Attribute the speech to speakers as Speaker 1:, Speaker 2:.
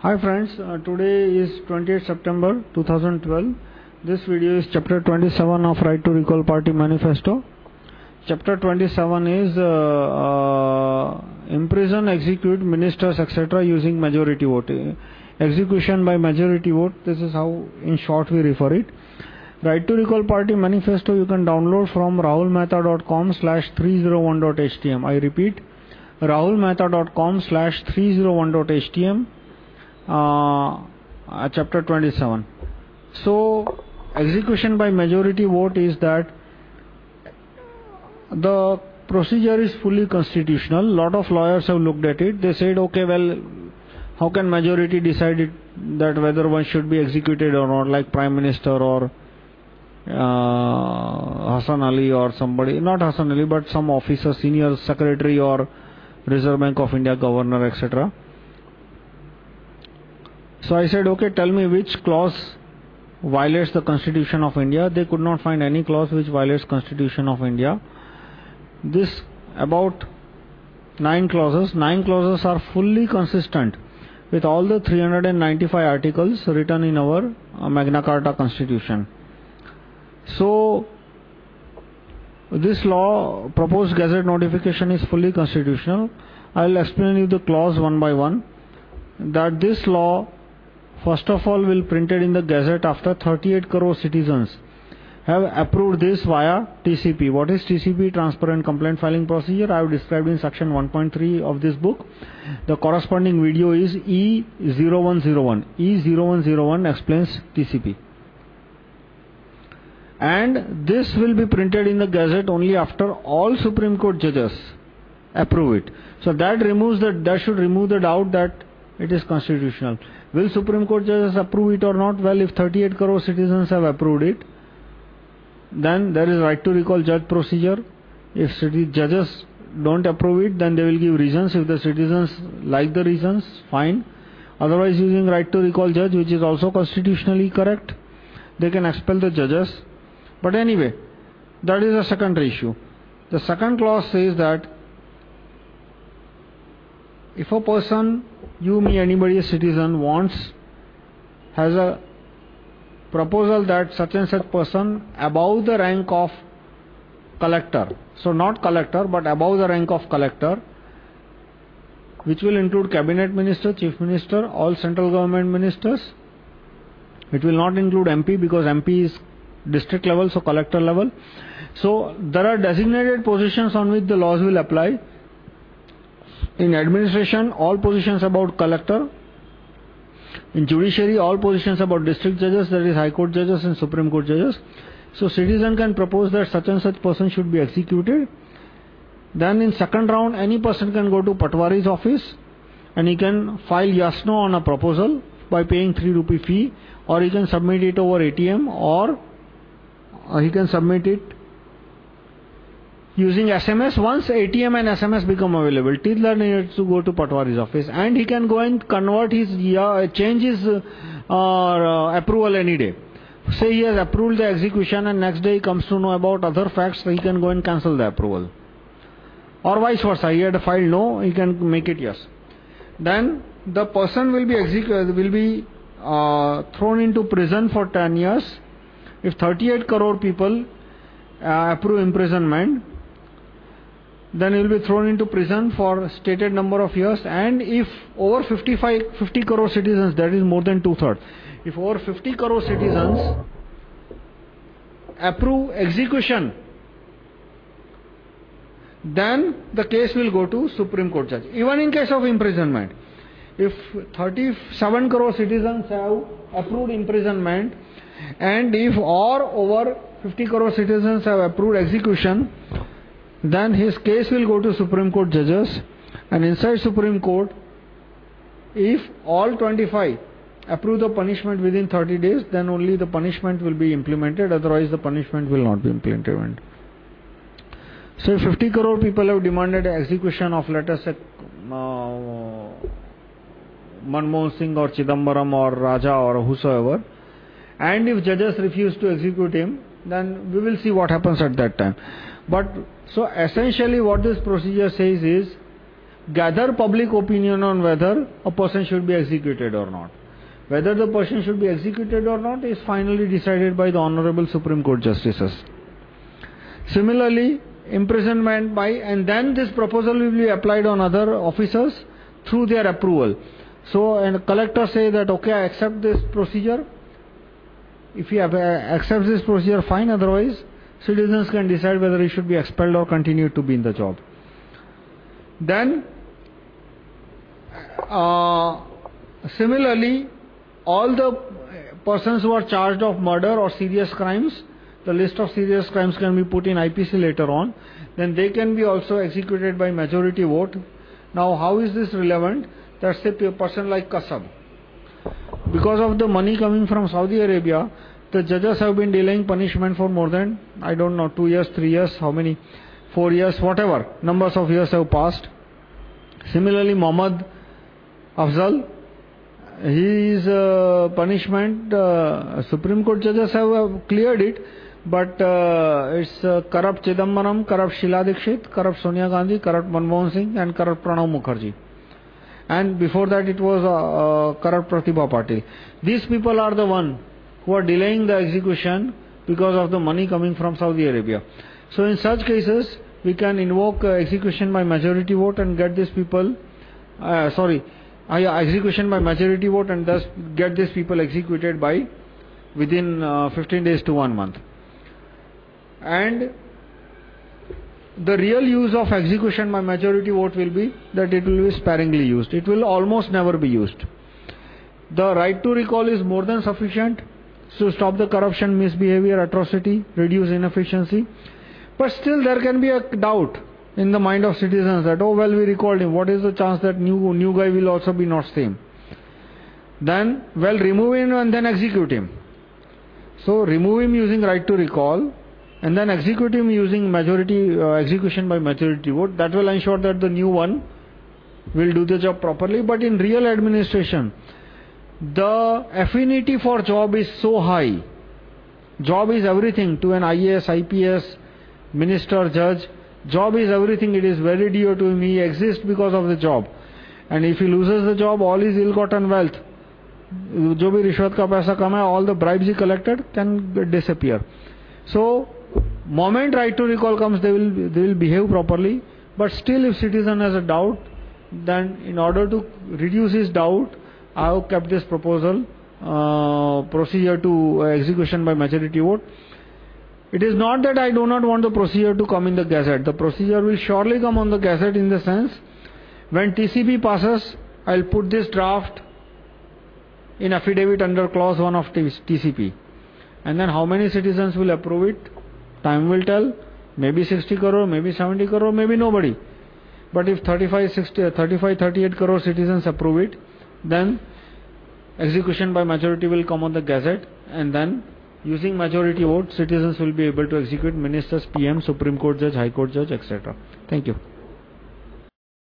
Speaker 1: Hi friends, uh, today is 28 September 2012. This video is chapter 27 of Right to Recall Party Manifesto. Chapter 27 is uh, uh, imprison, execute ministers, etc. using majority vote. Execution by majority vote, this is how in short we refer it. Right to Recall Party Manifesto you can download from rahulmehta.com slash 301.htm. I repeat, rahulmehta.com slash 301.htm, uh, chapter 27. So, execution by majority vote is that the procedure is fully constitutional. Lot of lawyers have looked at it. They said, okay, well, how can majority decide it, that whether one should be executed or not, like Prime Minister or uh, Hassan Ali or somebody, not Hassan Ali, but some officer, senior secretary or Reserve Bank of India governor, etc. So I said, okay, tell me which clause violates the Constitution of India. They could not find any clause which violates Constitution of India. This about nine clauses. Nine clauses are fully consistent with all the 395 articles written in our uh, Magna Carta Constitution. So, this law, proposed gazette notification is fully constitutional. I will explain you the clause one by one. That this law, first of all, will printed in the gazette after 38 crore citizens have approved this via TCP. What is TCP? Transparent Complaint Filing Procedure. I have described in section 1.3 of this book. The corresponding video is E0101. E0101 explains TCP. And this will be printed in the Gazette only after all Supreme Court judges approve it. So that removes the, that should remove the doubt that it is constitutional. Will Supreme Court judges approve it or not? Well, if 38 crore citizens have approved it, then there is right to recall judge procedure. If judges don't approve it, then they will give reasons. If the citizens like the reasons, fine. Otherwise, using right to recall judge, which is also constitutionally correct, they can expel the judges. But anyway, that is a secondary issue. The second clause says that if a person, you, me, anybody, a citizen, wants, has a proposal that such and such person above the rank of collector, so not collector, but above the rank of collector, which will include cabinet minister, chief minister, all central government ministers. It will not include MP because MP is district level, so collector level. So, there are designated positions on which the laws will apply. In administration, all positions about collector. In judiciary, all positions about district judges, that is High Court judges and Supreme Court judges. So, citizen can propose that such and such person should be executed. Then, in second round, any person can go to Patwari's office and he can file yes no on a proposal by paying 3 rupee fee, or he can submit it over ATM, or he can submit it using SMS. Once ATM and SMS become available, Tidlar needs to go to Patwari's office and he can go and convert his, change his uh, approval any day. Say he has approved the execution and next day he comes to know about other facts, he can go and cancel the approval. Or vice versa, he had filed no, he can make it yes. Then the person will be, will be uh, thrown into prison for 10 years if 38 crore people uh, approve imprisonment, then he will be thrown into prison for stated number of years. And if over 55, 50 crore citizens, that is more than two thirds, if over 50 crore citizens approve execution, then the case will go to Supreme Court judge. Even in case of imprisonment, if 37 crore citizens have approved imprisonment, and if or over 50 crore citizens have approved execution, then his case will go to Supreme Court judges. And inside Supreme Court, if all 25 approve the punishment within 30 days, then only the punishment will be implemented, otherwise, the punishment will not be implemented. So, 50 crore people have demanded execution of, let us uh, Manmohan Singh or Chidambaram or Raja or whosoever. And if judges refuse to execute him, then we will see what happens at that time. But so essentially, what this procedure says is gather public opinion on whether a person should be executed or not. Whether the person should be executed or not is finally decided by the Honorable Supreme Court Justices. Similarly, imprisonment by, and then this proposal will be applied on other officers through their approval. So, and collector say that, okay, I accept this procedure. If he uh, accepts this procedure, fine, otherwise, citizens can decide whether he should be expelled or continue to be in the job. Then, uh, similarly, all the persons who are charged of murder or serious crimes, the list of serious crimes can be put in IPC later on, then they can be also executed by majority vote. Now, how is this relevant? Say a person like Kasab. Because of the money coming from Saudi Arabia, the judges have been delaying punishment for more than, I don't know, two years, three years, how many, four years, whatever. Numbers of years have passed. Similarly, Muhammad Afzal, his uh, punishment, uh, Supreme Court judges have cleared it, but uh, it's uh, corrupt Chidambaram, corrupt Sheila Dikshit, corrupt Sonia Gandhi, corrupt Manmohan Singh, and corrupt Pranab Mukherjee. And before that, it was uh, corrupt Pratibha Patil. These people are the one who are delaying the execution because of the money coming from Saudi Arabia. So, in such cases, we can invoke uh, execution by majority vote and get these people, uh, sorry, uh, execution by majority vote and thus get these people executed by within 15 days to one month. And the real use of execution by majority vote will be that it will be sparingly used. It will almost never be used. The right to recall is more than sufficient to stop the corruption, misbehavior, atrocity, reduce inefficiency. But still, there can be a doubt in the mind of citizens that, oh, well, we recalled him. What is the chance that new, new guy will also be not same? Then, well, remove him and then execute him. So, remove him using right to recall and then execute him using majority uh, execution by majority vote. That will ensure that the new one will do the job properly. But in real administration, the affinity for job is so high. Job is everything to an IAS, IPS, minister, judge. Job is everything. It is very dear to him. He exists because of the job. And if he loses the job, all his ill-gotten wealth, जो भी रिश्वत का पैसा कमा all the bribes he collected can disappear. So, moment right to recall comes, they will, they will behave properly. But still, if citizen has a doubt, then in order to reduce his doubt, I have kept this proposal, uh, procedure to uh, execution by majority vote. It is not that I do not want the procedure to come in the gazette. The procedure will surely come on the gazette in the sense when TCP passes, I'll put this draft in affidavit under clause 1 of TCP. And then how many citizens will approve it? Time will tell. Maybe 60 crore, maybe 70 crore, maybe nobody. But if 35, 60, 35, 38 crore citizens approve it, then execution by majority will come on the gazette and then using majority vote, citizens will be able to execute ministers, PM, Supreme Court judge, High Court judge, etc. Thank you.